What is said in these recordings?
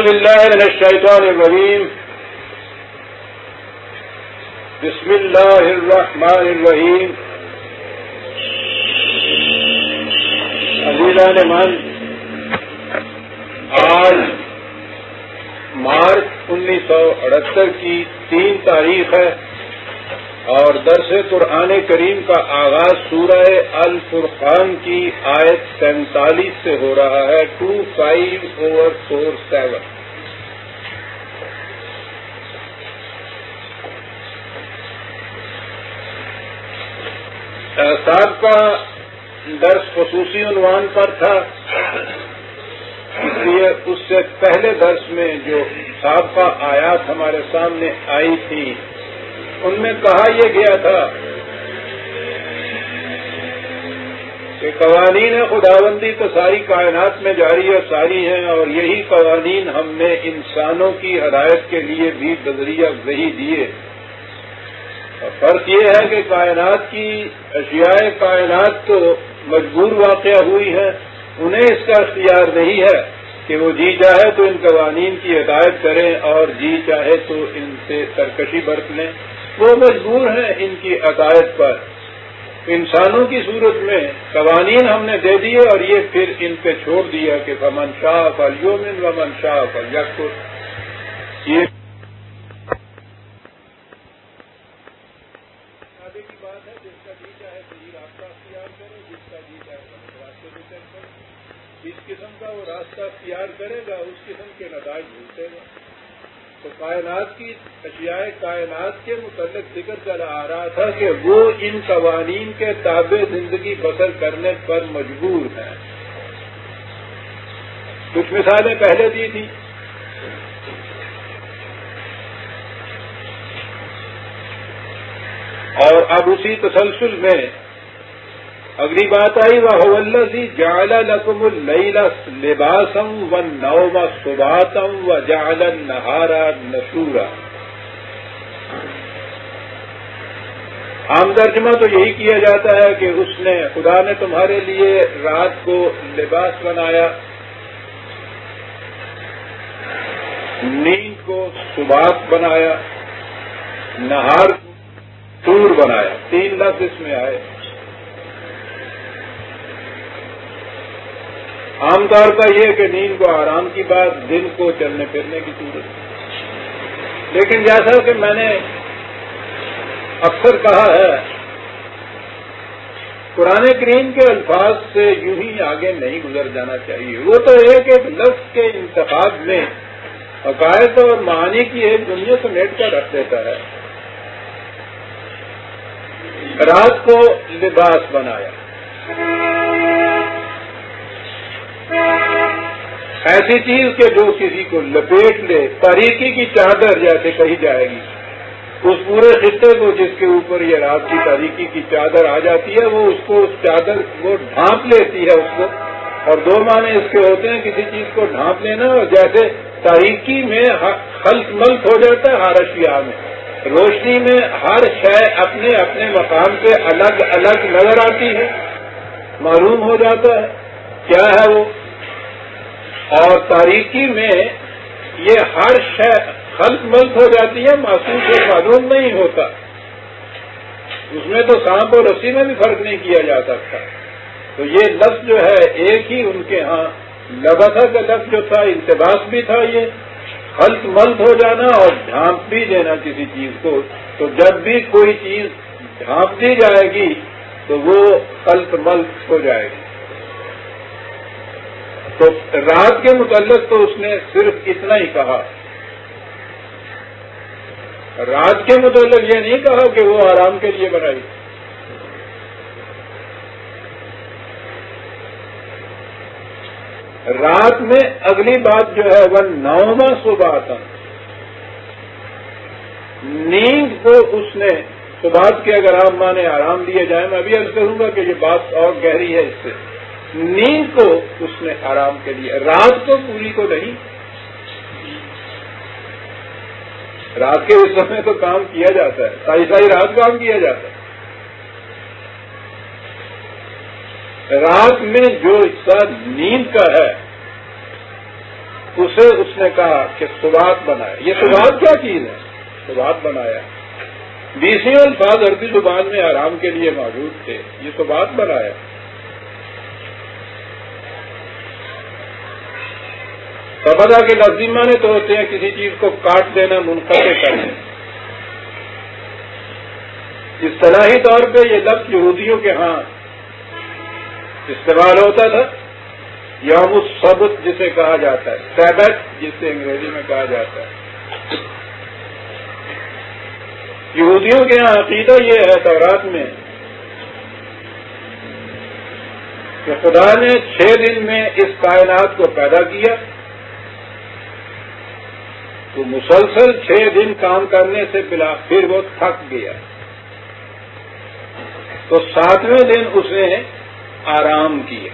أعوذ بالله من الشيطان الرجيم. بسم الله الرحمن الرحيم. عزیزان من آج مارچ انیس سو اڑہتر کی تین تاریخ ہے اور درس قرآن کریم کا آغاز سورہ الفرقان کی آیت سینتالیس سے ہو رہا ہے، two five over four seven صاحب کا درس خصوصی عنوان پر تھا۔ اس لیے اس سے پہلے درس میں جو صاحب کا آیات ہمارے سامنے آئی تھی، ان میں کہا یہ گیا تھا کہ قوانین خداوندی تو ساری کائنات میں جاری اور ساری ہیں اور یہی قوانین ہم نے انسانوں کی ہدایت کے لیے بھی بذریعہ وہی دیے۔ فرق یہ ہے کہ کائنات کی اشیاء کائنات تو مجبور واقع ہوئی ہے انہیں اس کا اختیار نہیں ہے کہ وہ جی چاہے تو ان قوانین کی ہدایت کریں اور جی چاہے تو ان سے سرکشی برت لیں۔ وہ مجبور ہیں ان کی عقائد پر۔ انسانوں کی صورت میں قوانین ہم نے دے دیے اور یہ پھر ان پہ چھوڑ دیا کہ فمن شاہ فلیومن ومن شاہ فل یہ کی بات ہے جس کا جی چاہے صحیح راستہ اختیار کرے جس کا جی چاہے راستے پہ چل کرے جس قسم کا اختیار کرے گا، اس قسم کے نتائج بھولتے گا تو کائنات کی اشیاء کائنات کے متعلق ذکر چلا آ رہا تھا کہ وہ ان قوانین کے تابع زندگی بسر کرنے پر مجبور ہیں کچھ مثالیں پہلے دی تھی اور اب اسی تسلسل میں اگلی بات آئی وہ سی جال لکم اللیلا لباسم و نوم سباتم و جال نہارا نسورا عام ترجمہ تو یہی کیا جاتا ہے کہ اس نے خدا نے تمہارے لیے رات کو لباس بنایا، نیند کو سبات بنایا، نہار کو ٹور بنایا۔ تین لفظ اس میں آئے۔ عام طور پر یہ کہ نیند کو آرام کی بات، دن کو چلنے پھرنے کی صورت۔ لیکن جیسا کہ میں نے اکثر کہا ہے، قرآن کریم کے الفاظ سے یوں ہی آگے نہیں گزر جانا چاہیے۔ وہ تو ایک ایک لفظ کے انتخاب میں عقائد اور معانی کی ایک دنیا سمیٹ کر رکھ دیتا ہے۔ رات کو لباس بنایا۔ ایسی چیز کہ جو کسی کو لپیٹ لے تاریخی کی چادر جیسے کہی جائے گی۔ اس پورے خطے کو جس کے اوپر یہ رات کی تاریخی کی چادر آ جاتی ہے، وہ اس کو اس چادر کو ڈھانپ لیتی ہے اس کو اور دو معنی اس کے ہوتے ہیں، کسی چیز کو ڈھانپ لینا اور جیسے تاریخی میں خلط ملک ہو جاتا ہے، ہر اشیاء میں۔ روشنی میں ہر شے اپنے اپنے مقام پہ الگ الگ نظر آتی ہے، معلوم ہو جاتا ہے۔ کیا ہے وہ؟ اور تاریخی میں یہ ہر شے خلط ملک ہو جاتی ہے، معصوم سے معلوم نہیں ہوتا۔ اس میں تو سانپ اور رسی میں بھی فرق نہیں کیا جا سکتا۔ تو یہ لفظ جو ہے، ایک ہی ان کے ہاں لبسا کا لفظ جو تھا انتباس بھی تھا یہ۔ خلط ملک ہو جانا اور ڈھانپ بھی دینا کسی چیز کو۔ تو جب بھی کوئی چیز ڈھانپ دی جائے گی، تو وہ خلط ملک ہو جائے گی۔ تو رات کے متعلق تو اس نے صرف اتنا ہی کہا۔ رات کے متعلق یہ نہیں کہا کہ وہ آرام کے لیے بنائی۔ رات میں اگلی بات جو ہے وہ نوواں صبح آتا نیند کو اس نے صبح کے اگر آپ مانے آرام دیے جائیں، میں ابھی عرض کروں گا کہ یہ بات اور گہری ہے اس سے۔ نیند کو اس نے آرام کے لیے رات کو پوری کو نہیں۔ رات کے اس سمے تو کام کیا جاتا ہے سائی سائی رات کام کیا جاتا ہے۔ رات میں جو حصہ نیند کا ہے، اسے اس نے کہا کہ سبات بنایا یہ سبات کیا چیز ہے؟ سبات بنایا۔ بیسوں الفاظ عربی زبان میں آرام کے لیے موجود تھے، یہ تو بات بنایا۔ سبدا کے لفظی معنی تو ہوتے ہیں کسی چیز کو کاٹ دینا منقطع کرنا اصطلاحی طور پہ یہ لفظ یہودیوں کے ہاں استعمال ہوتا تھا۔ یوم السبت جسے کہا جاتا ہے سیبت جسے انگریزی میں کہا جاتا ہے۔ یہودیوں کے یہاں عقیدہ یہ ہے تورات میں کہ خدا نے چھ دن میں اس کائنات کو پیدا کیا۔ تو مسلسل چھ دن کام کرنے سے بلا پھر وہ تھک گیا۔ تو ساتویں دن اس نے آرام کیا۔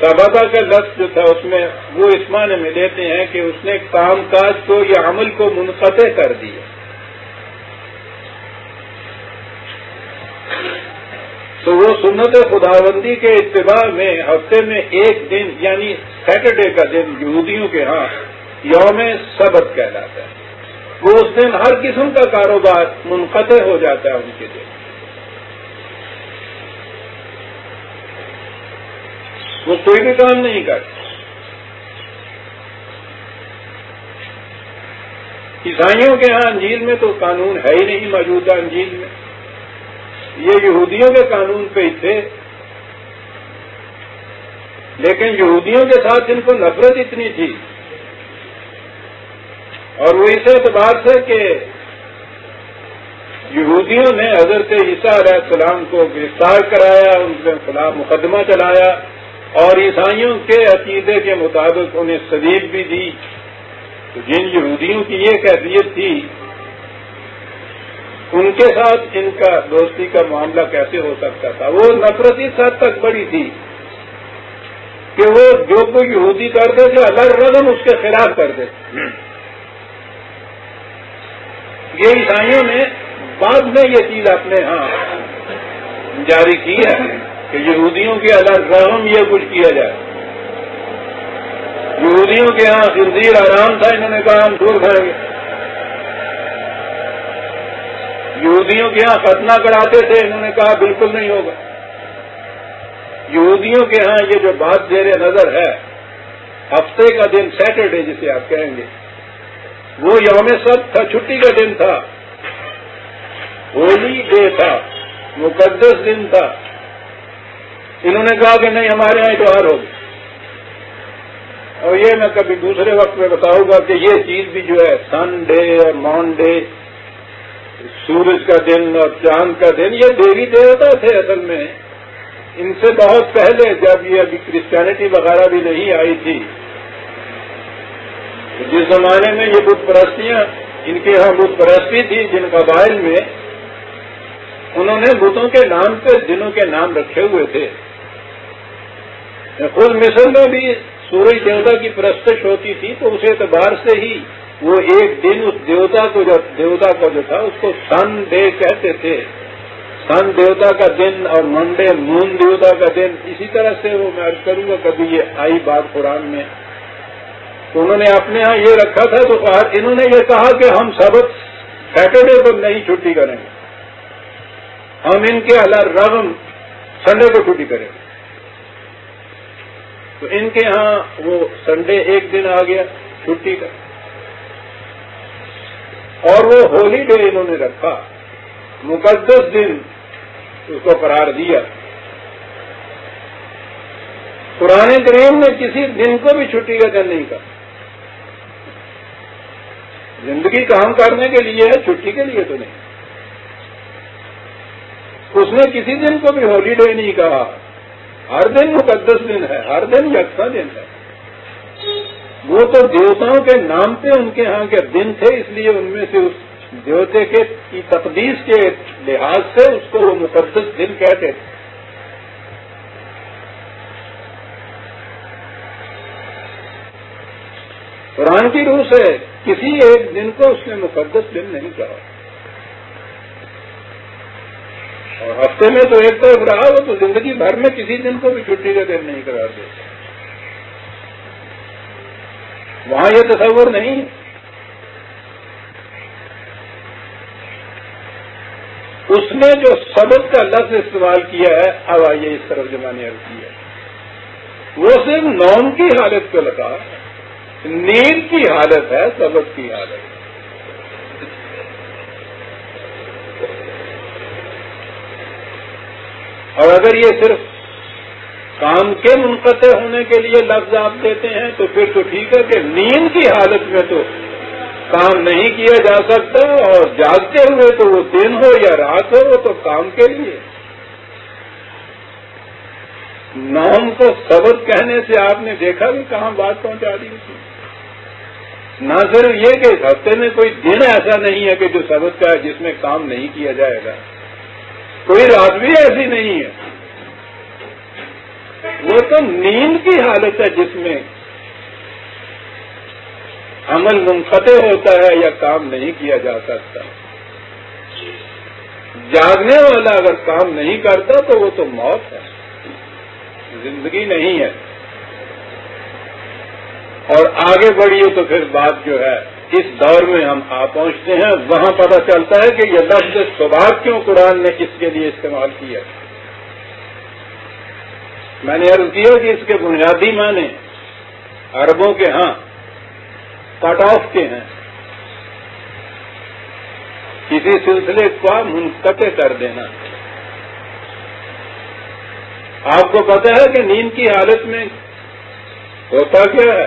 سبادہ کا لفظ جو تھا اس میں وہ اس معنی میں لیتے ہیں کہ اس نے کام کاج کو یا عمل کو منقطع کر دیا۔ تو وہ سنت خداوندی کے اتباع میں ہفتے میں ایک دن یعنی سیٹرڈے کا دن یہودیوں کے ہاں یوم سبت کہلاتا ہے۔ وہ اس دن ہر قسم کا کاروبار منقطع ہو جاتا ہے ان کے دن وہ کوئی بھی کام نہیں کرتا۔ عیسائیوں کے ہاں انجیل میں تو قانون ہے ہی نہیں موجودہ انجیل میں۔ یہ یہودیوں کے قانون پہ ہی تھے۔ لیکن یہودیوں کے ساتھ ان کو نفرت اتنی تھی، اور وہ اس اعتبار سے کہ یہودیوں نے حضرت عیسیٰ علیہ السلام کو گرفتار کرایا، ان کے خلاف مقدمہ چلایا، اور عیسائیوں کے عقیدے کے مطابق انہیں سلیب بھی دی۔ تو جن یہودیوں کی یہ کیفیت تھی ان کے ساتھ ان کا دوستی کا معاملہ کیسے ہو سکتا تھا؟ وہ نفرت اس حد تک بڑی تھی کہ وہ جو کوئی یہودی کرتے تھے الگ رقم اس کے خلاف کرتے تھے یہ عیسائیوں نے بعد میں یہ چیز اپنے ہاں جاری کی ہے کہ یہودیوں کے الگ رحم یہ کچھ کیا جائے۔ یہودیوں کے ہاں خنزیر آرام تھا، انہوں نے کہا ہم دور کھائیں گے یہودیوں کے یہاں ختنہ کراتے تھے، انہوں نے کہا بالکل نہیں ہوگا۔ یہودیوں کے ہاں یہ جو بات زیر نظر ہے، ہفتے کا دن سیٹرڈے جسے آپ کہیں گے، وہ یوم سب تھا، چھٹی کا دن تھا۔ ہولی ڈے تھا، مقدس دن تھا۔ انہوں نے کہا کہ نہیں، ہمارے یہاں اتوار ہوگی اور یہ میں کبھی دوسرے وقت میں بتاؤں گا کہ یہ چیز بھی جو ہے سن ڈے اور مون ڈے سورج کا دن اور چاند کا دن، یہ دیوی دیوتا تھے اصل میں۔ ان سے بہت پہلے جب یہ ابھی کرسچینٹی وغیرہ بھی نہیں آئی تھی۔ جس زمانے میں یہ بت پرستیاں، ان کے یہاں بت پرستی تھی، جن قبائل میں انہوں نے بتوں کے نام پہ دنوں کے نام رکھے ہوئے تھے۔ خود مصر میں بھی سورج دیوتا کی پرستش ہوتی تھی، تو اس اعتبار سے ہی وہ ایک دن اس دیوتا کو جو دیوتا کا جو تھا، اس کو سن ڈے کہتے تھے۔ سن دیوتا کا دن اور منڈے مون دیوتا کا دن، اسی طرح سے وہ میں کروں گا، کبھی یہ آئی بات قرآن میں۔ تو انہوں نے اپنے ہاں یہ رکھا تھا، تو انہوں نے یہ کہا کہ ہم سبق سیٹرڈے کو نہیں چھٹی کریں گے۔ ہم ان کے اللہ رغم سنڈے کو چھٹی کریں گے۔ تو ان کے ہاں وہ سنڈے ایک دن آ گیا، چھٹی کا۔ اور وہ ہولی ڈے انہوں نے رکھا۔ مقدس دن اس کو قرار دیا۔ پرانے کریم نے کسی دن کو بھی چھٹی کا دن نہیں کہا۔ زندگی کام کرنے کے لیے ہے، چھٹی کے لیے تو نہیں۔ اس نے کسی دن کو بھی ہولی ڈے نہیں کہا۔ ہر دن مقدس دن ہے، ہر دن یکساں دن ہے۔ وہ تو دیوتاؤں کے نام پہ ان کے ہاں کے دن تھے، اس لیے ان میں سے اس دیوتے کے کی تقدیس کے لحاظ سے اس کو وہ مقدس دن کہتے تھے۔ قرآن کی روح سے کسی ایک دن کو اس نے مقدس دن نہیں کہا۔ اور ہفتے میں تو ایک طرف رہا، وہ تو زندگی بھر میں کسی دن کو بھی چھٹی کا دن نہیں قرار دیتا وہاں یہ تصور نہیں اس نے جو سبق کا لفظ استعمال کیا ہے، اب آئیے اس طرف جو میں نے عرض کیا وہ صرف نوم کی حالت کو لگا، نیند کی حالت ہے، سبق کی حالت۔ اور اگر یہ صرف کام کے منقطع ہونے کے لیے لفظ آپ دیتے ہیں تو پھر تو ٹھیک ہے کہ نیند کی حالت میں تو کام نہیں کیا جا سکتا اور جاگتے ہوئے تو وہ دن ہو یا رات ہو وہ تو کام کے لیے۔ نام کو سبق کہنے سے آپ نے دیکھا بھی کہاں بات پہنچا دی نہ صرف یہ کہ اس ہفتے میں کوئی دن ایسا نہیں ہے کہ جو سبق کا ہے جس میں کام نہیں کیا جائے گا۔ کوئی رات بھی ایسی نہیں ہے۔ وہ تو نیند کی حالت ہے جس میں عمل منقطع ہوتا ہے یا کام نہیں کیا جا سکتا۔ جاگنے والا اگر کام نہیں کرتا تو وہ تو موت ہے۔ زندگی نہیں ہے۔ اور آگے بڑھیے تو پھر بات جو ہے، اس دور میں ہم آ پہنچتے ہیں۔ وہاں پتہ چلتا ہے کہ یہ لفظ سبھا کیوں قرآن نے اس کے لیے استعمال کیا ہے۔ میں نے عرض کیا کہ اس کے بنیادی معنی عربوں کے ہاں کٹ آف کے ہیں۔ کسی سلسلے کو منقطع کر دینا۔ آپ کو پتا ہے کہ نیند کی حالت میں ہوتا کیا ہے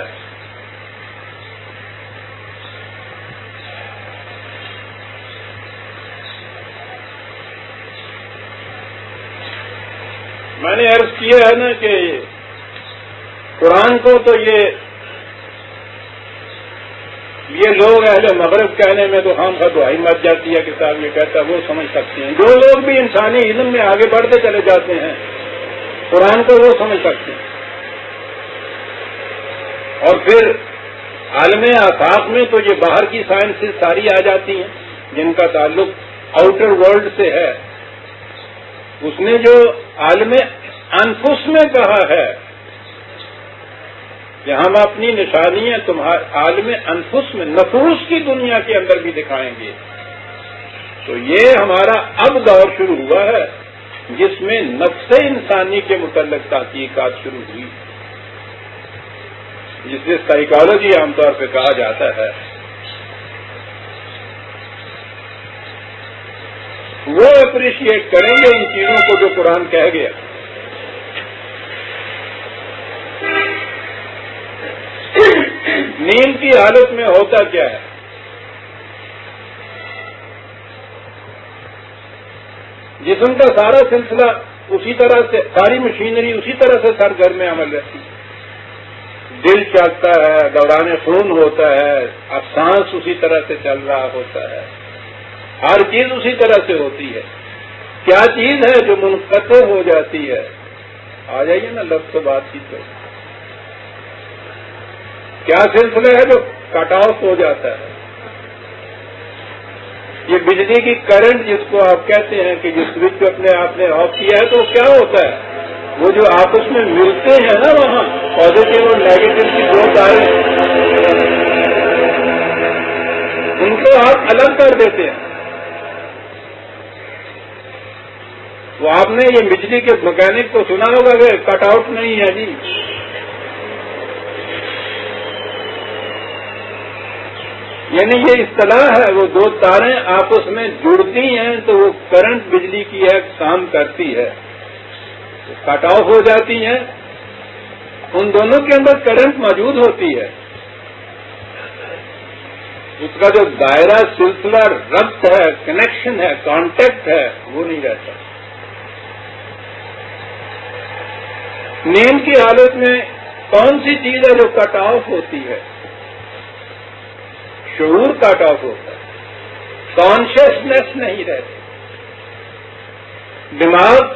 میں نے عرض کیا ہے نا کہ قرآن کو تو یہ یہ لوگ اہل مغرب کہنے میں تو ہم دعائی مت جاتی ہے کتاب یہ کہتا ہے، وہ سمجھ سکتے ہیں۔ جو لوگ بھی انسانی علم میں آگے بڑھتے چلے جاتے ہیں، قرآن کو وہ سمجھ سکتے ہیں۔ اور پھر عالم آفاق میں تو یہ باہر کی سائنسز ساری آ جاتی ہیں، جن کا تعلق آؤٹر ورلڈ سے ہے۔ اس نے جو عالم انفس میں کہا ہے کہ ہم اپنی نشانیاں تمہارے عالم انفس میں، نفوس کی دنیا کے اندر بھی دکھائیں گے۔ تو یہ ہمارا اب دور شروع ہوا ہے، جس میں نفس انسانی کے متعلق تحقیقات شروع ہوئی۔ جسے سائیکالوجی عام طور پہ کہا جاتا ہے۔ وہ اپریشیٹ کریں گے ان چیزوں کو جو قرآن کہہ گیا۔ نیند کی حالت میں ہوتا کیا ہے؟ جسم کا سارا سلسلہ اسی طرح سے ساری مشینری اسی طرح سے سر گھر میں عمل رہتی ہے۔ دل چلتا ہے دوران خون ہوتا ہے، اب سانس اسی طرح سے چل رہا ہوتا ہے۔ ہر چیز اسی طرح سے ہوتی ہے۔ کیا چیز ہے جو منقطع ہو جاتی ہے؟ آ جائیے نا لفظ بات چیت کریں کیا سلسلہ ہے جو کٹ آف ہو جاتا ہے؟ یہ بجلی کی کرنٹ جس کو آپ کہتے ہیں کہ جس سوئچ کو اپنے آپ نے آف کیا ہے تو وہ کیا ہوتا ہے؟ وہ جو آپس میں ملتے ہیں نا وہاں پازیٹو اور نیگیٹو کی دو تاریں ان کو آپ الگ کر دیتے ہیں۔ وہ آپ نے یہ بجلی کے مکینک کو سنا ہوگا کہ کٹ آؤٹ نہیں ہے جی۔ یعنی یہ اصطلاح ہے، وہ دو تاریں آپس میں جڑتی ہیں تو وہ کرنٹ بجلی کی ہے کام کرتی ہے۔ کٹ آف ہو جاتی ہیں۔ ان دونوں کے اندر کرنٹ موجود ہوتی ہے۔ اس کا جو دائرہ، سلسلہ، ربط ہے کنیکشن ہے کانٹیکٹ ہے، وہ نہیں رہتا۔ نیند کی حالت میں کون سی چیز ہے جو کٹ آف ہوتی ہے؟ شعور کٹ آف ہوتا ہے۔ کانشیسنیس نہیں رہتی دماغ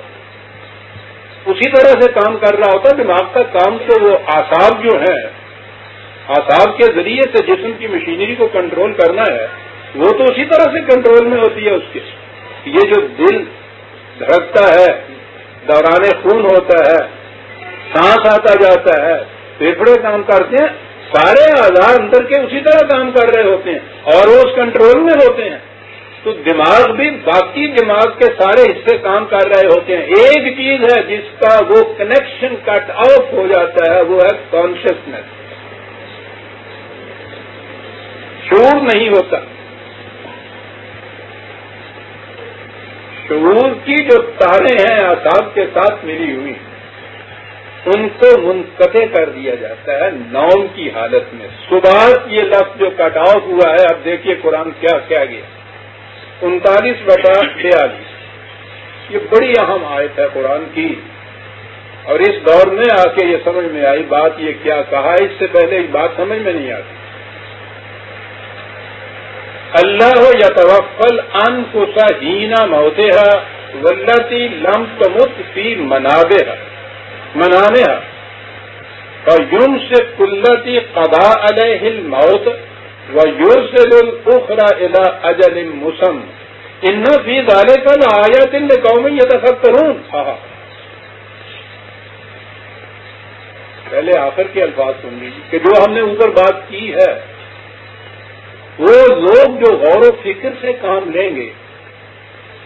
اسی طرح سے کام کر رہا ہوتا ہے، دماغ کا کام تو وہ آساب جو ہے آساب کے ذریعے سے جسم کی مشینری کو کنٹرول کرنا ہے، وہ تو اسی طرح سے کنٹرول میں ہوتی ہے اس کے۔ یہ جو دل دھڑکتا ہے، دوران خون ہوتا ہے، سانس آتا جاتا ہے پھیپڑے کام کرتے ہیں سارے آزار اندر کے اسی طرح کام کر رہے ہوتے ہیں اور وہ اس کنٹرول میں ہوتے ہیں۔ تو دماغ بھی باقی دماغ کے سارے حصے کام کر رہے ہوتے ہیں۔ ایک چیز ہے جس کا وہ کنیکشن کٹ آف ہو جاتا ہے، وہ ہے کانشیسنیس شعور نہیں ہوتا۔ شعور کی جو تاریں ہیں آساب کے ساتھ ملی ہوئی۔ ان کو منقطع کر دیا جاتا ہے نوم کی حالت میں۔ صبح یہ لفظ جو کٹ آف ہوا ہے، اب دیکھیے قرآن کیا کیا گیا۔ انتالیس بٹا چھیالیس۔ یہ بڑی اہم آیت ہے قرآن کی۔ اور اس دور میں آ کے یہ سمجھ میں آئی بات یہ کیا کہا۔ اس سے پہلے یہ بات سمجھ میں نہیں آتی۔ اللہ ہو یا توفل ان کو سا ہینا موتے ولتی لم تمت فی منابے منانے اور یوم سے کلتی قدا علیہ موت و یور سے اخرا الا اجل مسم۔ ان فی ڈالے کل آیا تل قومی یہ دفعہ کروں ہاں، ہاں۔ پہلے آخر کے الفاظ سن لیجیے کہ جو ہم نے اوپر بات کی ہے، وہ لوگ جو غور و فکر سے کام لیں گے،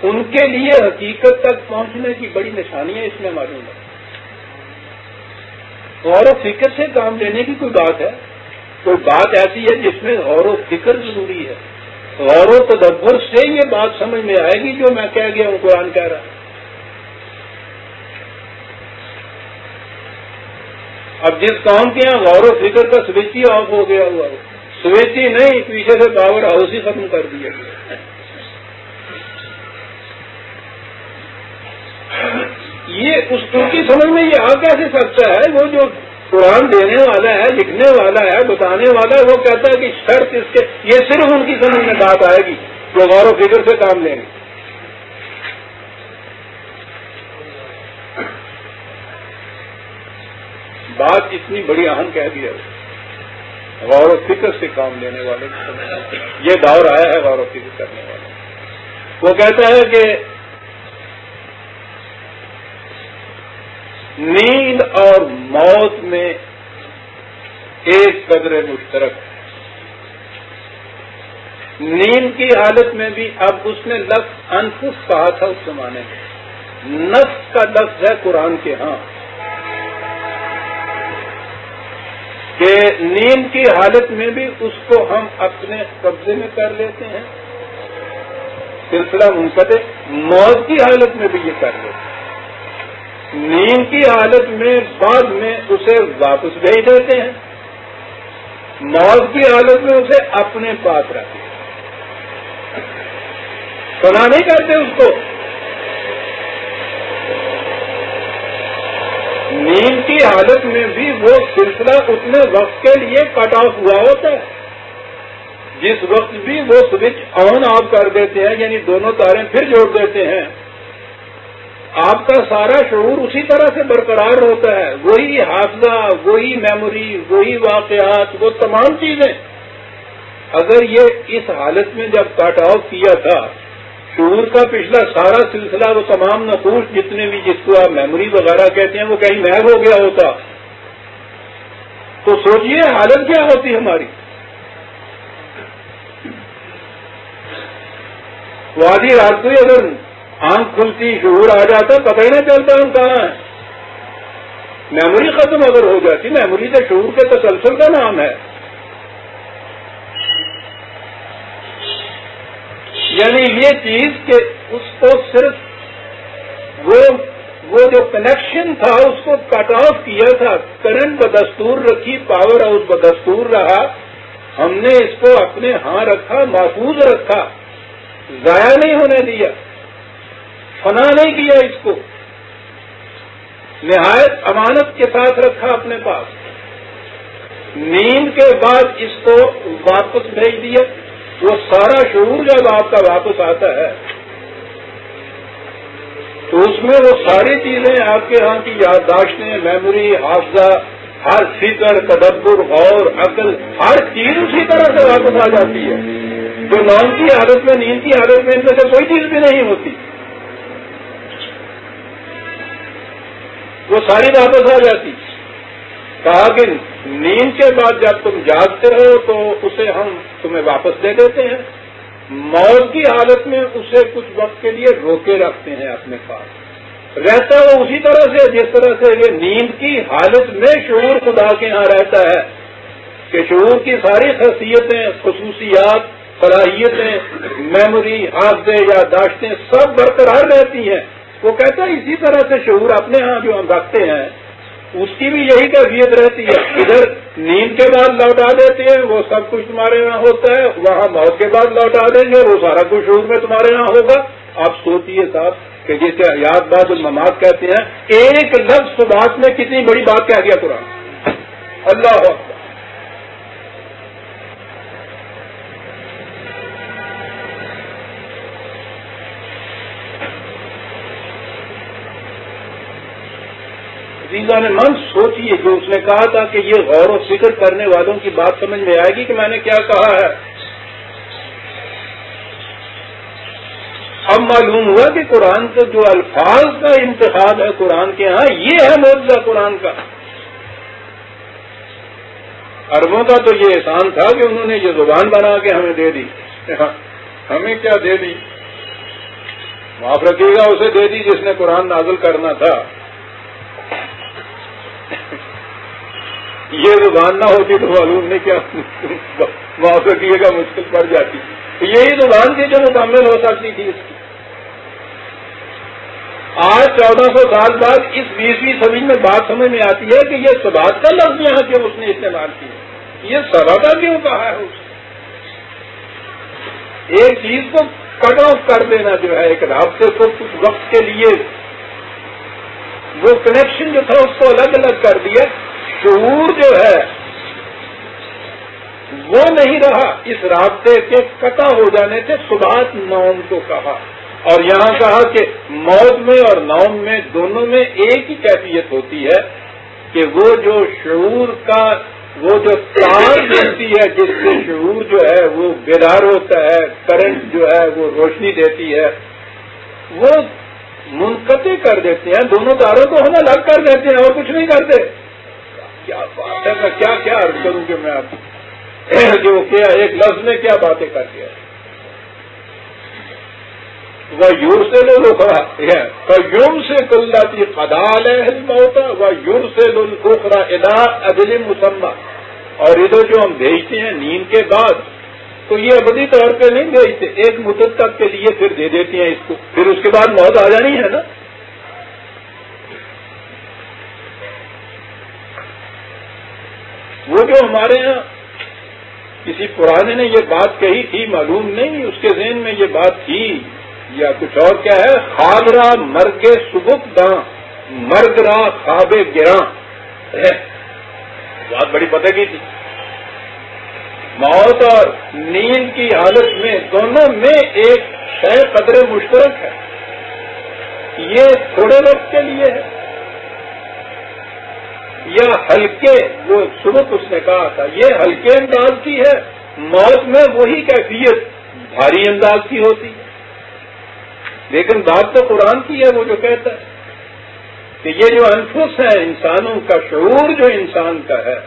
ان کے لیے حقیقت تک پہنچنے کی بڑی نشانیاں اس میں معلوم ہے غور و فکر سے کام لینے کی کوئی بات ہے؟ کوئی بات ایسی ہے جس میں غور و فکر ضروری ہے۔ غور و تدبر سے یہ بات سمجھ میں آئے گی جو میں کہہ گیا ہوں قرآن کہہ رہا اب جس کام کے یہاں غور و فکر کا سوئچ ہی آف ہو گیا ہوا سوئچ ہی نہیں، پیچھے سے پاور ہاؤس ہی ختم کر دیا گیا۔ یہ اس کی سمجھ میں یہ آ کیسے سکتا ہے؟ وہ جو قرآن دینے والا ہے، لکھنے والا ہے، بتانے والا ہے، وہ کہتا ہے کہ شرط اس کے یہ صرف ان کی سمجھ میں بات آئے گی، جو غور و فکر سے کام لیں گے۔ بات اتنی بڑی اہم کہہ دی ہے۔ غور و فکر سے کام لینے والے۔ یہ دور آیا ہے غور و فکر کرنے والا وہ کہتا ہے کہ نیند اور موت میں ایک قدر مشترک نیند کی حالت میں بھی اب اس نے لفظ انفس کہا تھا اس زمانے میں۔ نفس کا لفظ ہے قرآن کے ہاں۔ کہ نیند کی حالت میں بھی اس کو ہم اپنے قبضے میں کر لیتے ہیں۔ سلسلہ منقطع۔ موت کی حالت میں بھی یہ کر لیتے ہیں۔ نیند کی حالت میں بعد میں اسے واپس بھیج دیتے ہیں۔ موت کی حالت میں اسے اپنے پاس رکھتے ہیں۔ سنا نہیں کرتے اس کو۔ نیند کی حالت میں بھی وہ سلسلہ اتنے وقت کے لیے کٹ آف ہوا ہوتا ہے۔ جس وقت بھی وہ سوئچ آن آف کر دیتے ہیں یعنی دونوں تاریں پھر جوڑ دیتے ہیں۔ آپ کا سارا شعور اسی طرح سے برقرار ہوتا ہے۔ وہی حافظہ، وہی میموری وہی واقعات، وہ تمام چیزیں۔ اگر یہ اس حالت میں جب کٹ آف کیا تھا، شعور کا پچھلا سارا سلسلہ وہ تمام نقوش جتنے بھی جس کو آپ میموری وغیرہ کہتے ہیں، وہ کہیں محب ہو گیا ہوتا۔ تو سوچئے حالت کیا ہوتی ہماری۔ وادی رات کو اگر آنکھ کھلتی، شعور آ جاتا، پتہ ہی نہیں چلتا ہم کہاں ہیں۔ میموری ختم اگر ہو جاتی، میموری تو شعور کے تسلسل کا نام ہے۔ یعنی یہ چیز کہ اس کو صرف وہ وہ جو کنیکشن تھا، اس کو کٹ آف کیا تھا کرنٹ بدستور رکھی پاور ہاؤس بدستور رہا، ہم نے اس کو اپنے ہاں رکھا، محفوظ رکھا، ضائع نہیں ہونے دیا۔ فنا نہیں کیا اس کو۔ نہایت امانت کے ساتھ رکھا اپنے پاس۔ نیند کے بعد اس کو واپس بھیج دیا۔ وہ سارا شعور جب آپ کا واپس آتا ہے، تو اس میں وہ ساری چیزیں آپ کے ہاں کی یادداشتیں میموری حافظہ، ہر فکر، تدبر، غور، عقل، ہر چیز اسی طرح سے واپس آ جاتی ہے۔ جو نام کی حالت میں، نیند کی حالت میں ان میں سے کوئی چیز بھی نہیں ہوتی۔ وہ ساری واپس آ جاتی۔ کہا کہ نیند کے بعد جب تم جاگتے ہو تو اسے ہم تمہیں واپس دے دیتے ہیں۔ موت کی حالت میں اسے کچھ وقت کے لیے روکے رکھتے ہیں اپنے پاس۔ رہتا وہ اسی طرح سے، جس طرح سے یہ نیند کی حالت میں شعور خدا کے ہاں رہتا ہے۔ کہ شعور کی ساری خصیتیں، خصوصیات، صلاحیتیں میموری حافظے یا داشتیں سب برقرار رہتی ہیں۔ وہ کہتا ہے اسی طرح سے شعور اپنے ہاں جو ہم رکھتے ہیں، اس کی بھی یہی کیفیت رہتی ہے۔ ادھر نیند کے بعد لوٹا دیتے ہیں، وہ سب کچھ تمہارے یہاں ہوتا ہے، وہاں موت کے بعد لوٹا دیں گے، وہ سارا کچھ شعور میں تمہارے یہاں ہوگا۔ آپ سوچیے صاحب کہ جسے یاد بات المماد کہتے ہیں، ایک لفظ بات میں کتنی بڑی بات کہہ گیا قرآن۔ اللہ عزیزہ نے من سوچیے جو اس نے کہا تھا کہ یہ غور و فکر کرنے والوں کی بات سمجھ میں آئے گی کہ میں نے کیا کہا ہے۔ اب معلوم ہوا کہ قرآن کا جو الفاظ کا انتخاب ہے قرآن کے ہاں یہ ہے موجودہ قرآن کا۔ اربوں کا تو یہ احسان تھا کہ انہوں نے یہ زبان بنا کے ہمیں دے دی۔ ہمیں کیا دے دی؟ معاف رکھیے گا، اسے دے دی جس نے قرآن نازل کرنا تھا۔ یہ زبان نہ ہوتی تو معلوم نہیں کیا معاف رکھیے گا، مشکل پڑ جاتی۔ یہی زبان تھی جو مکمل ہو سکتی تھی۔ اس کی آج چودہ سو سال بعد اس بیسویں سبھی میں بات سمجھ میں آتی ہے کہ یہ سبات کا لفظ یہاں کیوں اس نے استعمال کیا؟ یہ سبا کا کیوں کہا ہے اس نے؟ ایک چیز کو کٹ آف کر دینا جو ہے، ایک رابطے کو کچھ وقت کے لیے وہ کنیکشن جو تھا اس کو الگ الگ کر دیا۔ شعور جو ہے وہ نہیں رہا۔ اس رابطے کے قطع ہو جانے سے سبات نوم کو کہا۔ اور یہاں کہا کہ موت میں اور نوم میں دونوں میں ایک ہی کیفیت ہوتی ہے کہ وہ جو شعور کا وہ جو تار دیتی ہے، جس سے شعور جو ہے وہ بیدار ہوتا ہے کرنٹ جو ہے وہ روشنی دیتی ہے، وہ منقطع کر دیتے ہیں۔ دونوں تاروں کو ہم الگ کر دیتے ہیں اور کچھ نہیں کرتے۔ کیا بات ہے؟ میں کیا کیا عرض کروں کہ میں آپ جو کیا ایک لفظ میں کیا باتیں کر دیا وہ یور سے لو لوکھرا یوم سے کلاتی قدال ہوتا وہ یور سے لوکھرا ادا ادل مسمہ اور ادھر جو ہم بھیجتے ہیں نیند کے بعد، تو یہ ابدی طور پہ نہیں بھیجتے، ایک مدت تک کے لیے پھر دے دیتے ہیں اس کو۔ پھر اس کے بعد موت آ جانی ہے نا؟ وہ جو ہمارے یہاں کسی پرانے نے یہ بات کہی تھی، معلوم نہیں اس کے ذہن میں یہ بات تھی، یا کچھ اور کیا ہے؟ خاگرا مرگ سبک داں، مرگ را خواب گراں۔ بات بڑی پتہ کی تھی۔ موت اور نیند کی حالت میں دونوں میں ایک شہ قدر مشترک ہے۔ یہ تھوڑے وقت کے لیے ہے۔ یا ہلکے، وہ سبق اس نے کہا تھا، یہ ہلکے انداز کی ہے، موت میں وہی کیفیت بھاری انداز کی ہوتی ہے۔ لیکن بات تو قرآن کی ہے، وہ جو کہتا ہے کہ یہ جو انفس ہے انسانوں کا، شعور جو انسان کا ہے،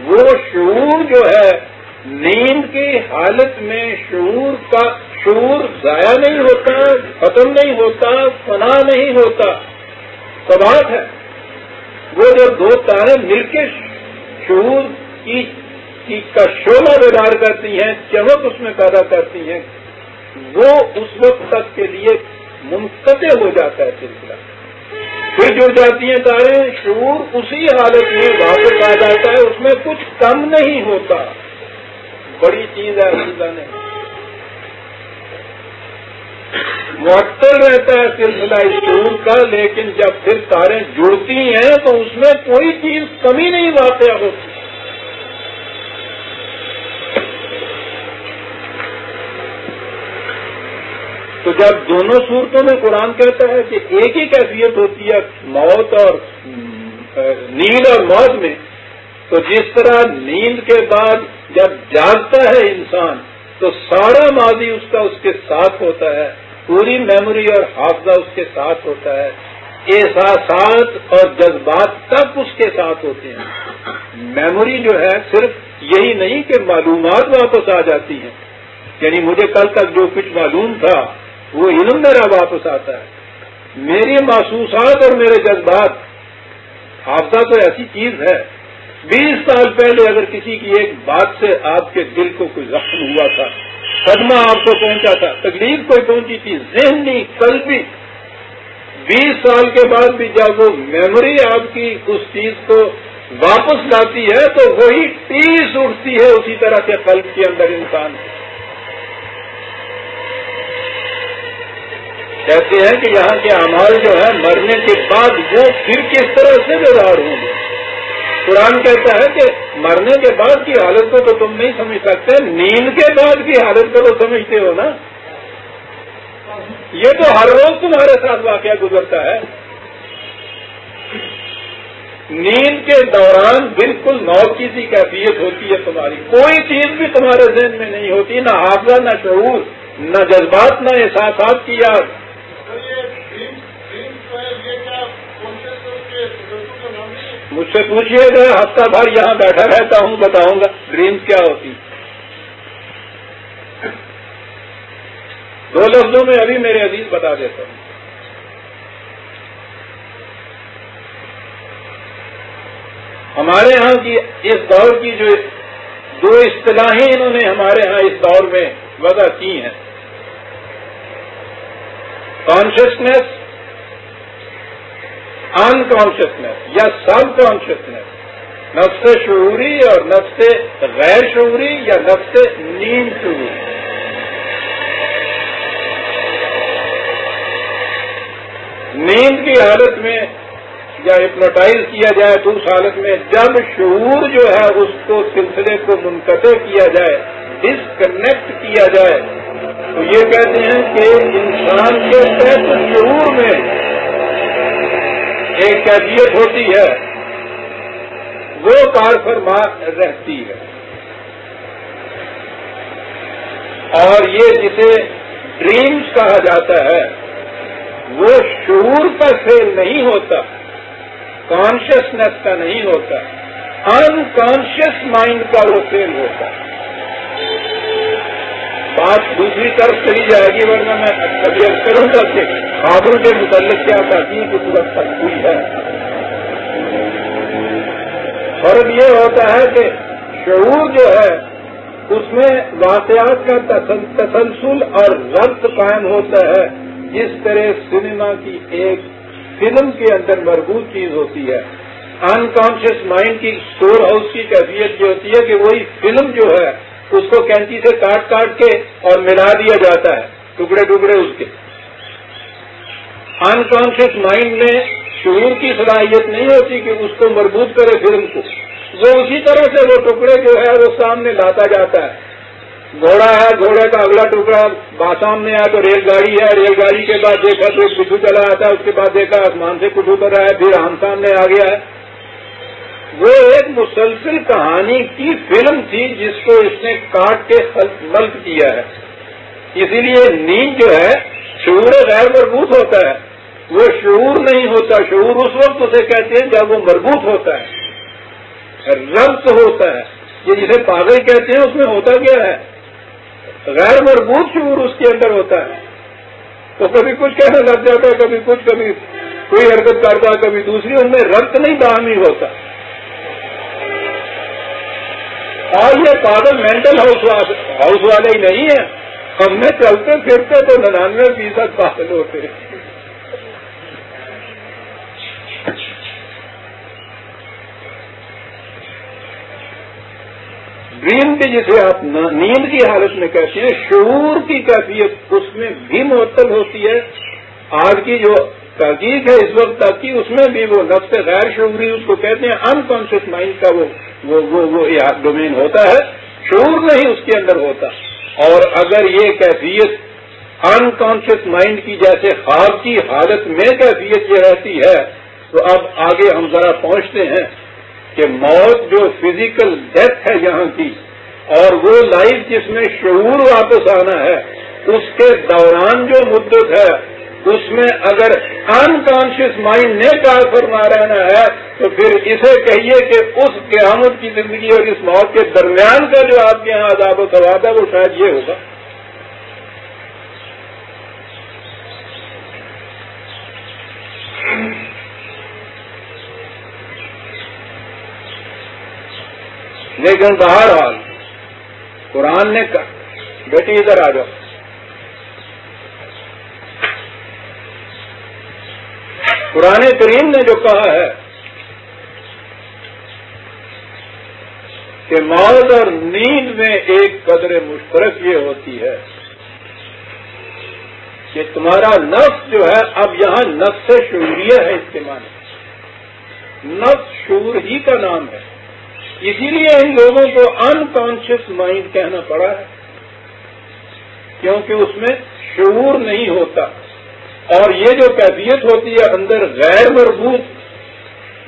وہ شعور جو ہے، نیند کی حالت میں شعور کا، شعور ضائع نہیں ہوتا، ختم نہیں ہوتا فنا نہیں ہوتا سبات ہے۔ وہ جو دو تاریں مل کے شعور کی کا شعلہ بیدار کرتی ہیں، چمک اس میں پیدا کرتی ہیں، وہ اس وقت تک کے لیے منقطع ہو جاتا ہے سلسلہ۔ پھر جڑ جاتی ہیں تاریں شعور اسی حالت میں واپس آ جاتا ہے، اس میں کچھ کم نہیں ہوتا۔ بڑی چیز ہے، عزیزہ نے۔ معطل رہتا ہے سلسلہ اسٹور کا، لیکن جب پھر تاریں جڑتی ہیں تو اس میں کوئی چیز کمی نہیں واقع ہوتی تو جب دونوں صورتوں میں قرآن کہتا ہے کہ ایک ہی کیفیت ہوتی ہے موت اور نیند اور موت میں، تو جس طرح نیند کے بعد جب جاگتا ہے انسان، تو سارا ماضی اس کا اس کے ساتھ ہوتا ہے۔ پوری میموری اور حافظہ اس کے ساتھ ہوتا ہے۔ احساسات اور جذبات تب اس کے ساتھ ہوتے ہیں۔ میموری جو ہے صرف یہی نہیں کہ معلومات واپس آ جاتی ہیں۔ یعنی مجھے کل تک جو کچھ معلوم تھا، وہ علم میرا واپس آتا ہے۔ میری محسوسات اور میرے جذبات۔ حادثہ تو ایسی چیز ہے۔ بیس سال پہلے اگر کسی کی ایک بات سے آپ کے دل کو کوئی زخم ہوا تھا صدمہ آپ کو پہنچا تھا، تکلیف کوئی پہنچی تھی، ذہنی قلبی بیس سال کے بعد بھی جب وہ میموری آپ کی اس چیز کو واپس لاتی ہے، تو وہی ٹیس اٹھتی ہے اسی طرح کے قلب کے اندر انسان۔ کہتے ہیں کہ یہاں کے امال جو ہے مرنے کے بعد وہ پھر کس طرح سے بیدار ہوں گے؟ قرآن کہتا ہے کہ مرنے کے بعد کی حالت کو تو تم نہیں سمجھ سکتے، نیند کے بعد کی حالت کو تو سمجھتے ہو نا۔ یہ تو ہر روز تمہارے ساتھ واقعہ گزرتا ہے۔ نیند کے دوران بالکل نو کی کیفیت ہوتی ہے تمہاری۔ کوئی چیز بھی تمہارے ذہن میں نہیں ہوتی، نہ حافظہ، نہ شعور، نہ جذبات، نہ احساسات کی یاد۔ مجھ سے پوچھیے گا ہفتہ بھر یہاں بیٹھا رہتا ہوں بتاؤں گا۔ ڈریمز کیا ہوتی؟ دو لفظوں میں ابھی میرے عزیز بتا دیتا ہوں۔ ہمارے ہاں کی اس دور کی جو دو اصطلاحیں انہوں نے ہمارے ہاں اس دور میں وضع کی ہیں۔ کانشیسنیس انکانشیسنیس یا سب کانشیسنیس نفس شعوری اور نفس غیر شعوری یا نفس نیند شعوری. نیند کی حالت میں یا ہپنوٹائز کیا جائے تو اس حالت میں جب شعور جو ہے اس کو سلسلے کو منقطع کیا جائے ڈسکنیکٹ کیا جائے، تو یہ کہتے ہیں کہ انسان کے تحت شعور میں ایک کیفیت ہوتی ہے، وہ کار فرما رہتی ہے۔ اور یہ جسے ڈریمز کہا جاتا ہے، وہ شعور کا فیل نہیں ہوتا کانشیسنیس کا نہیں ہوتا انکانشیس مائنڈ کا وہ فیل ہوتا۔ ہے بات دوسری طرف چلی جائے گی، ورنہ میں ابھی کروں گا کہ خابروں کے متعلق کیا تحقیق کی صورت تک ہوئی ہے فرق یہ ہوتا ہے کہ شعور جو ہے، اس میں واقعات کا تسلسل اور ربط قائم ہوتا ہے۔ جس طرح سنیما کی ایک فلم کے اندر مربوط چیز ہوتی ہے۔ انکانشیس مائنڈ کی اسٹور ہاؤس کی کیفیت جو ہوتی ہے کہ وہی فلم جو ہے اس کو کینچی سے کاٹ کاٹ کے اور ملا دیا جاتا ہے، ٹکڑے ٹکڑے اس کے۔ انکانشیس مائنڈ میں شعور کی صلاحیت نہیں ہوتی کہ اس کو مربوط کرے فلم کو۔ وہ اسی طرح سے وہ ٹکڑے جو ہے وہ سامنے لاتا جاتا ہے۔ گھوڑا ہے، گھوڑے کا اگلا ٹکڑا سامنے آیا تو ریل گاڑی ہے۔ ریل گاڑی کے بعد دیکھا تو کچھ چلا آتا ہے، اس کے بعد دیکھا آسمان سے کچھ اتر رہا ہے، پھر ہم سامنے آ گیا ہے۔ وہ ایک مسلسل کہانی کی فلم تھی جس کو اس نے کاٹ کے ملک کیا ہے۔ اسی لیے نیند جو ہے، شعور غیر مربوط ہوتا ہے۔ وہ شعور نہیں ہوتا، شعور اس وقت اسے کہتے ہیں جب وہ مربوط ہوتا ہے۔ ربط ہوتا ہے۔ یہ جسے پاگل کہتے ہیں، اس میں ہوتا کیا ہے؟ غیر مربوط شعور اس کے اندر ہوتا ہے۔ تو کبھی کچھ کہنے لگ جاتا ہے، کبھی کچھ، کبھی کوئی حرکت کرتا کبھی دوسری، ان میں ربط نہیں، باہمی ہوتا۔ اور یہ پاگل مینٹل ہاؤس ہاؤس والے ہی نہیں ہیں۔ ہم میں چلتے پھرتے تو ننانوے فیصد پاگل ہوتے ڈریم کی جسے آپ نیند کی حالت میں کہتے ہیں، شعور کی کیفیت اس میں بھی معطل ہوتی ہے۔ آج کی جو تحقیق ہے اس وقت تک کی اس میں بھی وہ نفس غیر شعوری، اس کو کہتے ہیں انکانشیس مائنڈ کا وہ وہ وہ وہ ڈومین ہوتا ہے۔ شعور نہیں اس کے اندر ہوتا۔ اور اگر یہ کیفیت انکانشیس مائنڈ کی جیسے خواب کی حالت میں کیفیت یہ رہتی ہے، تو اب آگے ہم ذرا پہنچتے ہیں کہ موت جو فزیکل ڈیتھ ہے یہاں کی، اور وہ لائف جس میں شعور واپس آنا ہے، اس کے دوران جو مدت ہے اس میں اگر انکانشیس مائنڈ نے کہا فرما رہنا ہے، تو پھر اسے کہیے کہ اس قیامت کی زندگی اور اس موت کے درمیان کا جو آپ کے یہاں عذاب و ثواب ہے، وہ شاید یہ ہوگا۔ لیکن بہرحال قرآن نے کہا، بیٹی ادھر آ جاؤ۔ قرآن کریم نے جو کہا ہے کہ موت اور نیند میں ایک قدر مشترک یہ ہوتی ہے کہ تمہارا نفس جو ہے اب یہاں نفس شعوریہ ہے استعمال نفس شعور ہی کا نام ہے۔ اسی لیے ان لوگوں کو انکانشیس مائنڈ کہنا پڑا ہے، کیونکہ اس میں شعور نہیں ہوتا۔ اور یہ جو کیفیت ہوتی ہے اندر غیر مربوط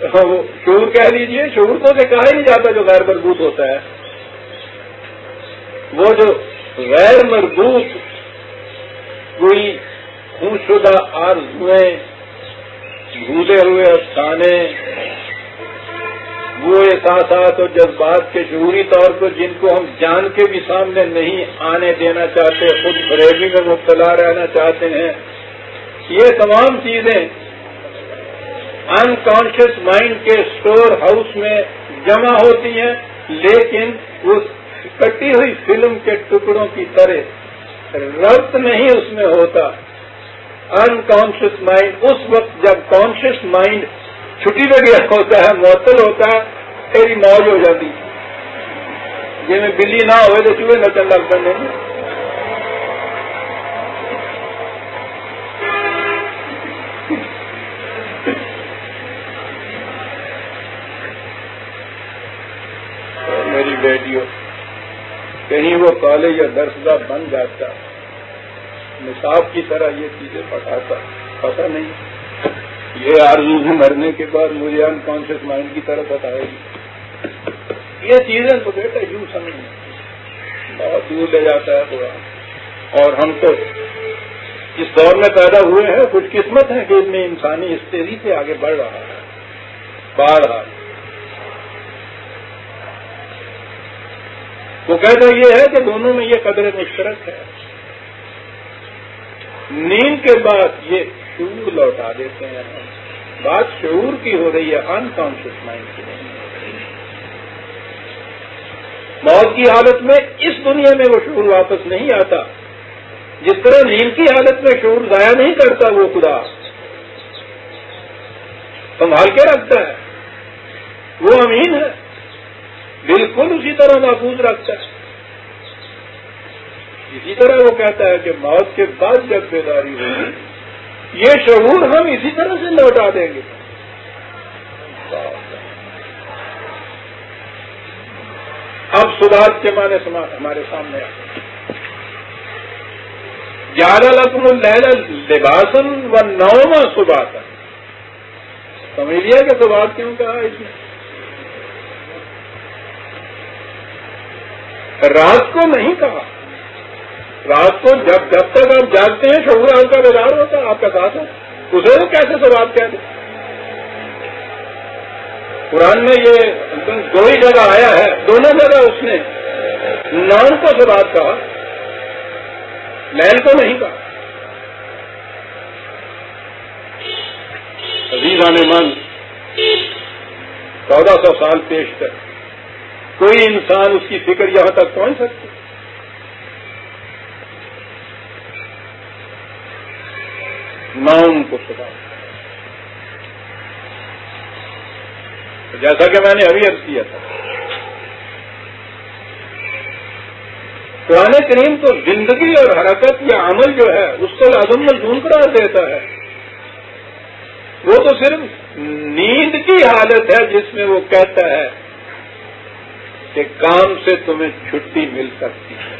شعور کہہ لیجیے، شعور تو سے کہا ہی نہیں جاتا جو غیر مربوط ہوتا ہے۔ وہ جو غیر مربوط کوئی خون شدہ آرزویں بھولے ہوئے افسانے، وہ احساسات اور جذبات کے شعوری طور پر جن کو ہم جان کے بھی سامنے نہیں آنے دینا چاہتے، خود فریبی میں مبتلا رہنا چاہتے ہیں۔ یہ تمام چیزیں انکانشیس مائنڈ کے اسٹور ہاؤس میں جمع ہوتی ہیں، لیکن اس کٹی ہوئی فلم کے ٹکڑوں کی طرح ربط نہیں اس میں ہوتا۔ انکانشیس مائنڈ اس وقت جب کانشیس مائنڈ چھٹی میں گیا ہوتا ہے، معطل ہوتا ہے، تیری موج ہو جاتی۔ جی میں بلی نہ ہوئے تو چوہے نہ چل کرنے میں ریڈیو، کہیں وہ کالج یا درسگاہ بن جاتا، نصاب کی طرح یہ چیزیں پڑھاتا پتا نہیں۔ یہ آرزو سے مرنے کے بعد مجھے انکانشیس مائنڈ کی طرف بتائے گی یہ چیزیں تو بیٹا یوں سمجھ بہت دور لے جاتا ہے تھوڑا اور ہم تو اس دور میں پیدا ہوئے ہیں، خوش قسمت ہے کہ ان میں انسانی اس تیزی سے آگے بڑھ رہا ہے، بڑھ رہا ہے۔ وہ کہتا یہ ہے کہ دونوں میں یہ قدر مشترک ہے۔ نیند کے بعد یہ شعور لوٹا دیتے ہیں۔ بات شعور کی ہو رہی ہے انکانشیس مائنڈ کی۔ موت کی حالت میں اس دنیا میں وہ شعور واپس نہیں آتا۔ جس طرح نیند کی حالت میں شعور ضائع نہیں کرتا وہ خدا۔ سنبھال کے رکھتا ہے؟ وہ امین ہے۔ بالکل اسی طرح محفوظ رکھتا ہے۔ اسی طرح وہ کہتا ہے کہ موت کے بعد جب بیداری ہوگی، یہ شعور ہم اسی طرح سے لوٹا دیں گے۔ اب سدھار کے معنی ہمارے سامنے گیارہ لکم الحل لباسن و نوما صبح سمجھ لیا کہ صبح کیوں کہا اس نے؟ رات کو نہیں کہا۔ رات کو جب جب تک آپ جاگتے ہیں شعور آپ کا بیدار ہوتا ہے، آپ کا ساتھ ہے۔ اسے وہ کیسے سواب کہہ دیں قرآن میں یہ دو ہی جگہ آیا ہے، دونوں جگہ اس نے نان کو سواب کہا، لین کو نہیں کہا۔ عزیز آنے من چودہ سو سال پیش کر کوئی انسان اس کی فکر یہاں تک پہنچ سکتی نام کو سدا جیسا کہ میں نے ابھی عرض کیا تھا۔ قرآن کریم تو زندگی اور حرکت یا عمل جو ہے، اس کو لازم ملزوم قرار دیتا ہے۔ وہ تو صرف نیند کی حالت ہے جس میں وہ کہتا ہے کہ کام سے تمہیں چھٹی مل سکتی ہے۔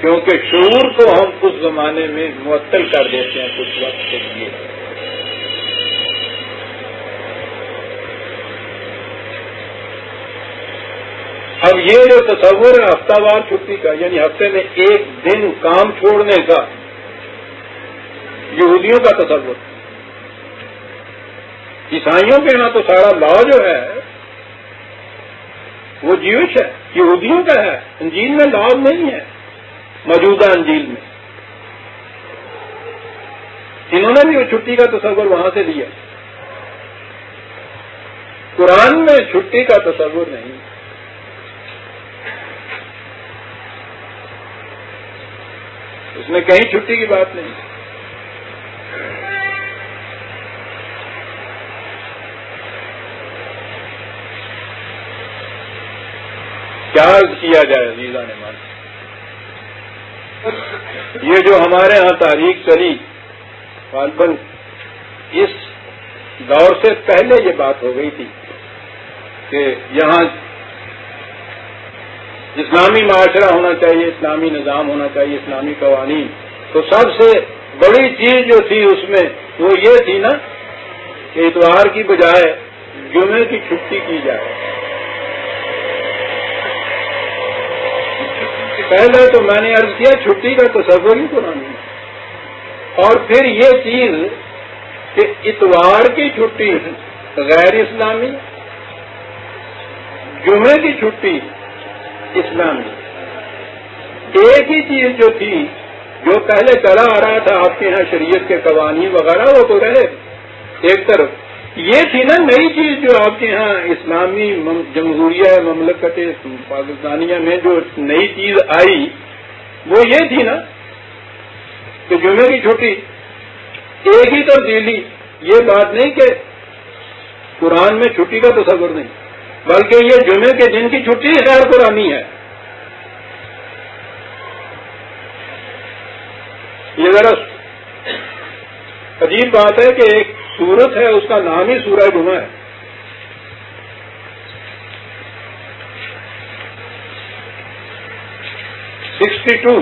کیونکہ شعور کو ہم اس زمانے میں معطل کر دیتے ہیں کچھ وقت کے لیے۔ اب یہ جو تصور ہے ہفتہ وار چھٹی کا یعنی ہفتے میں ایک دن کام چھوڑنے کا، یہودیوں کا تصور۔ عیسائیوں کے یہاں تو سارا لا جو ہے، وہ جیوش ہے، یہودیوں کا ہے، انجیل میں لا نہیں ہے، موجودہ انجیل میں۔ انہوں نے بھی وہ چھٹی کا تصور وہاں سے لیا۔ قرآن میں چھٹی کا تصور نہیں۔ اس میں کہیں چھٹی کی بات نہیں۔ کیا کیا جائے عزیزہ نے مان یہ جو ہمارے ہاں تاریخ چلی غالباً اس دور سے پہلے یہ بات ہو گئی تھی کہ یہاں اسلامی معاشرہ ہونا چاہیے، اسلامی نظام ہونا چاہیے، اسلامی قوانین۔ تو سب سے بڑی چیز جو تھی اس میں، وہ یہ تھی نا کہ اتوار کی بجائے جمعے کی چھٹی کی جائے۔ پہلے تو میں نے عرض کیا، چھٹی کا تصور ہی پرانی اور پھر یہ چیز کہ اتوار کی چھٹی، غیر اسلامی جمعے کی چھٹی اسلامی۔ ایک ہی چیز جو تھی، جو پہلے چلا آ رہا تھا، آپ کے یہاں شریعت کے قوانین وغیرہ، وہ تو رہے۔ ایک طرف یہ تھی نا نئی چیز جو آپ کے یہاں اسلامی جمہوریہ مملکت پاکستانیہ میں جو نئی چیز آئی، وہ یہ تھی نا کہ جمعے کی چھٹی ایک ہی تبدیلی یہ بات نہیں کہ قرآن میں چھٹی کا تصور نہیں، بلکہ یہ جمعے کے دن کی چھٹی غیر قرآنی ہے۔ یہ ذرا عجیب بات ہے کہ ایک سورت ہے، اس کا نام ہی سورہ جمعہ ہے۔ Sixty two.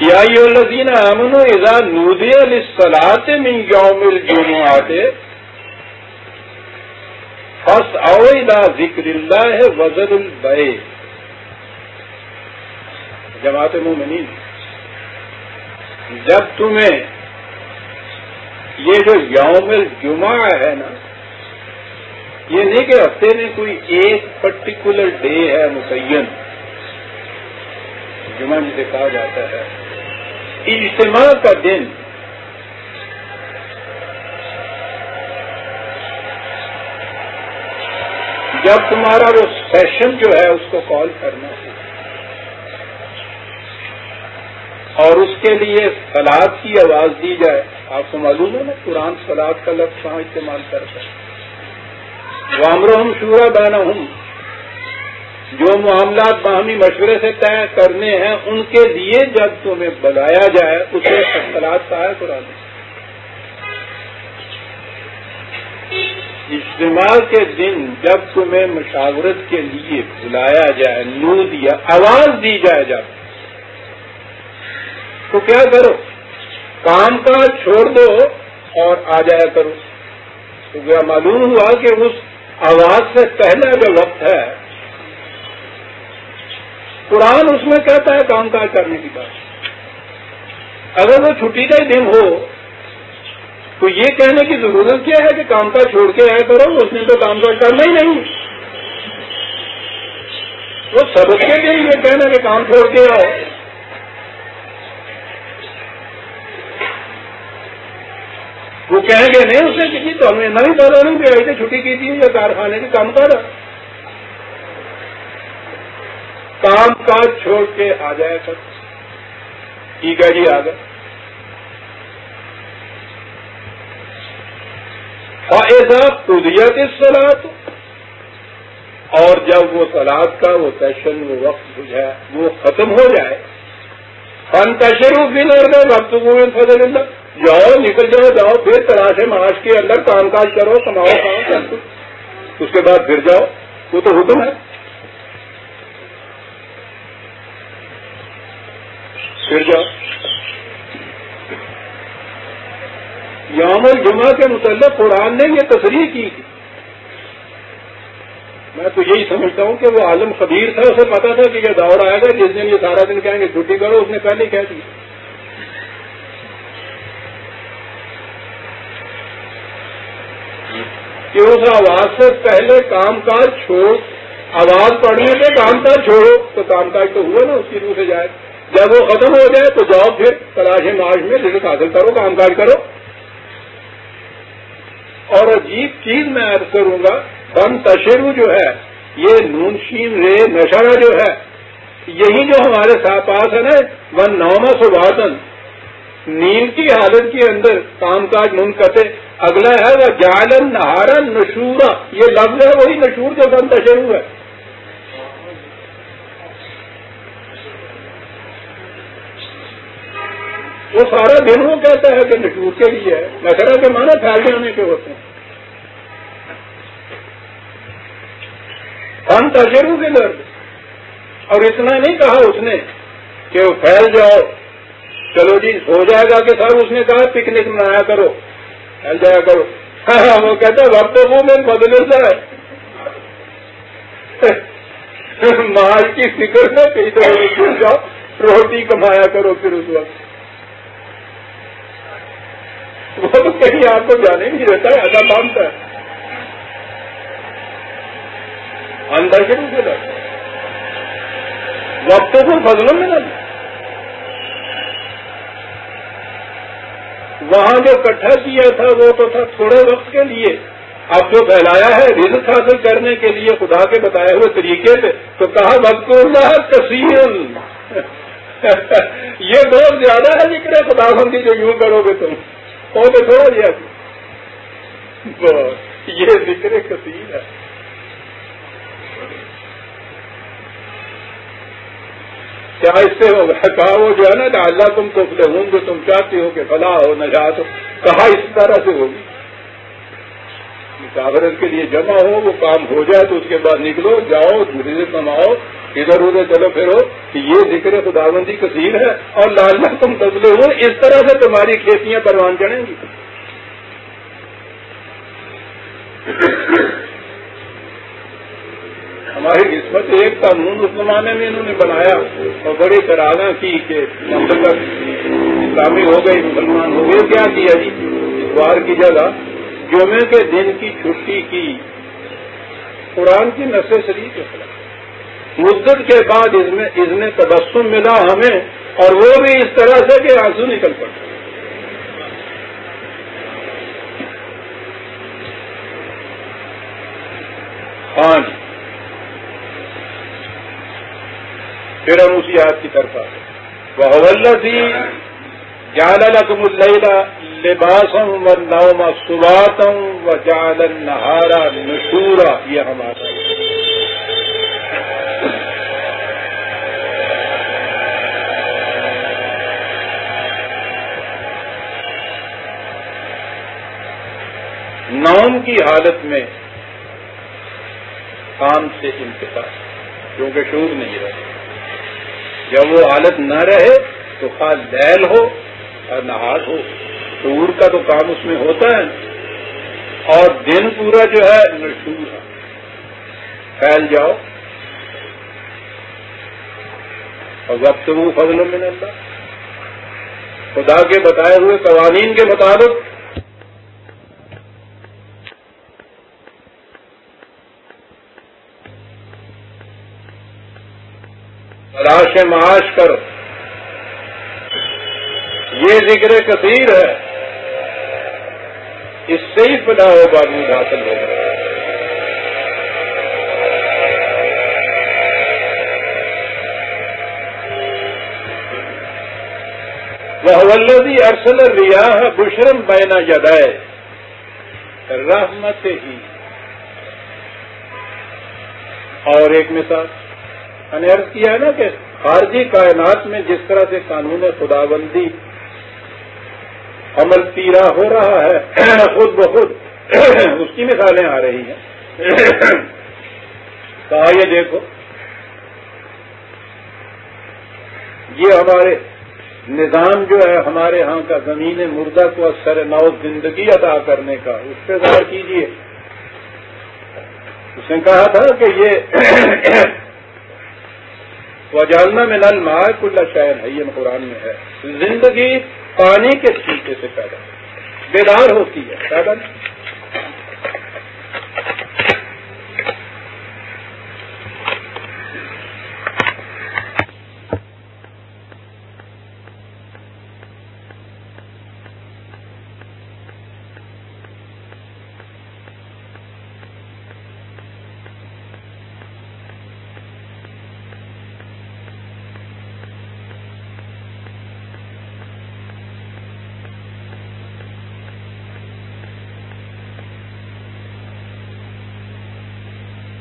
یا الذین آمنوا اذا نودی للصلاة من یوم الجمعات فس او الى ذکر اللہ وزن البے جماعت مومنین، جب تمہیں یہ جو یوم الجمعہ ہے نا، یہ نہیں کہ ہفتے میں کوئی ایک پرٹیکولر ڈے ہے متعین جمعہ جسے کہا جاتا ہے، اجتماع کا دن جب تمہارا وہ سیشن جو ہے اس کو کال کرنا ہے۔ اور اس کے لیے سلاد کی آواز دی جائے۔ آپ کو معلوم ہے نا قرآن سلاد کا لفظ کہاں استعمال کرتا ہے؟ وامر ہم شورا دانا ہوں جو معاملات باہمی مشورے سے طے کرنے ہیں، ان کے لیے جب تمہیں بلایا جائے، اسے اختلاط کا ہے قرآن۔ اجتماع کے دن جب تمہیں مشاورت کے لیے بلایا جائے نو دیا آواز دی جائے جب تو کیا کرو؟ کام کا چھوڑ دو اور آ جایا کرو۔ تو کیا معلوم ہوا کہ اس آواز سے پہلا جو وقت ہے، قرآن اس میں کہتا ہے کام کاج کرنے کی بات۔ اگر وہ چھٹی کا ہی دن ہو تو یہ کہنے کی ضرورت کیا ہے کہ کام کاج چھوڑ کے آیا کرو اس نے تو کام کاج کرنا ہی نہیں۔ وہ سبق کے لیے یہ کہنا کہ کام چھوڑ کے آؤ وہ کہیں گے نہیں، اس نے کسی تو ہمیں نہیں پتا نہیں کہ ایسے چھٹی کی تھی، یا کارخانے کے کام کر کام کاج چھوڑ کے آ جائے سر ٹھیک ہے جی آ گئے۔ قدیت سلاد اور جب وہ سلاد کا وہ سیشن وہ وقت جائے، وہ ختم ہو جائے فن تشر بھی لڑ گئے وقت کو فضل اللہ جاؤ، نکل جاؤ جاؤ، پھر تلاش معاش کے اندر کام کاج کرو کماؤ کام اس کے بعد پھر جاؤ، وہ تو حکم ہے۔ پھر جاؤ۔ یوم الجمعہ کے متعلق قرآن نے یہ تصریح کی۔ تھی میں تو یہی سمجھتا ہوں کہ وہ عالم خبیر تھا، اسے پتا تھا کہ یہ دور آئے گا، جس دن یہ سارا دن کہیں گے چھٹی کرو، اس نے پہلے کہہ دی کہ اس آواز سے پہلے کام کاج چھوڑ، آواز پڑھنے سے کام کاج چھوڑو، تو کام کاج تو ہوا نا، اس کی روح سے جائے۔ جب وہ ختم ہو جائے تو جاؤ پھر تلاش معاش میں رزق حاصل کرو کام کاج کرو۔ اور عجیب چیز میں عرض کروں گا، بن تشرو جو ہے، یہ نون شین رے نشرا جو ہے، یہی جو ہمارے ساتھ پاس ہے نا، ون نوما سبھاسن نیل کی حالت کے اندر کام کاج منقطع۔ اگلا ہے وہ جالن نہارن نشورا۔ یہ لفظ ہے، وہی نشور جو بن تشرو ہے۔ وہ سارا دن وہ کہتا ہے کہ نشور کے لیے ہے۔ نشرا کے معنی پھیل جانے کے ہوتے ہیں؟ ہم تجربوں کے درد اور اتنا نہیں کہا اس نے کہ وہ پھیل جاؤ۔ چلو جی ہو جائے گا کہ صاحب اس نے کہا پکنک منایا کرو۔ پھیل جایا کرو۔ ہاں وہ کہتا وقت وہ میں بدلے سے مال کی فکر میں کئی طرح چھوٹ جاؤ، روٹی کمایا کرو پھر اس وقت۔ وہ تو کہیں آپ کو جانے نہیں رہتا ہے ایسا مانتا ہے۔ اندر کے روپ میں وقت کو فضلوں میں نہ وہاں جو کٹھا کیا تھا، وہ تو تھا تھوڑے وقت کے لیے۔ اب جو پھیلایا ہے، رزق حاصل کرنے کے لیے خدا کے بتائے ہوئے طریقے سے، تو کہا وقت اللہ کثیر یہ بہت زیادہ ہے ذکر خدا بندی جو یوں کرو گے تم۔ پودے تھوڑا جی دیا یہ ذکر کثیر ہے۔ کیا اس سے ہوگا کہا وہ جو ہے نا کہ اللہ تم تو ہوں جو تم چاہتے ہو کہ فلاح ہو، نجات ہو، کہا اس طرح سے ہوگی۔ کاغذ کے لیے جمع ہو، وہ کام ہو جائے تو اس کے بعد نکلو، جاؤ، دھیرے کماؤ۔ ادھر ادھر چلو پھرو، کہ یہ ذکر خداوندی کثیر ہے اور لال تم تبلے ہو، اس طرح سے تمہاری کھیتیاں پروان چڑھیں گی۔ ہماری قسمت ایک قانون اس زمانے میں انہوں نے بنایا اور بڑی تراغاں کی کہ مملکت اسلامی ہو گئی، مسلمان ہو گئے، کیا کیا جی؟ اتوار کی جگہ جمعے کے دن کی چھٹی کی قرآن کی نسل شریف کے خلاف۔ مدت کے بعد اس میں اس میں تبسم ملا ہمیں اور وہ بھی اس طرح سے کہ آنسو نکل پڑے۔ ہاں جی۔ پھر ہم اسی یاد کی طرف آئے وہ تھی جال الحکم اللہ لباسم و نوم سباتم و جال نہارا نشورا۔ یہ ہمارا نوم کی حالت میں کام سے انتظار کیونکہ شور نہیں رہے۔ جب وہ حالت نہ رہے تو خاص بیل ہو اور نہار ہو۔ سور کا تو کام اس میں ہوتا ہے۔ اور دن پورا جو ہے نشور پھیل جاؤ۔ اور وقت وہ فضل میں نلتا خدا کے بتائے ہوئے قوانین کے مطابق تلاش معاش کر یہ ذکر کثیر ہے۔ اس سے ہی پدا ہو بادی حاصل ہوگا وہ ارسل ریاح بشرم بینا جدائے رحمت ہی۔ اور ایک مثال۔ میں نے عرض کیا ہے نا کہ خارجی کائنات میں جس طرح سے قانون خدا بندی عمل پیرا ہو رہا ہے، خود بخود اس کی مثالیں آ رہی ہیں۔ کہا یہ دیکھو۔ یہ ہمارے نظام جو ہے، ہمارے ہاں کا زمین مردہ کو اکثر نو زندگی ادا کرنے کا، اس پہ غور کیجیے نے کہا تھا کہ یہ وجالنا میں نل مار کل شاعر ہے یہ قرآن میں ہے۔ زندگی پانی کے چھینکے سے پیدا بیدار ہوتی ہے پیدا نہیں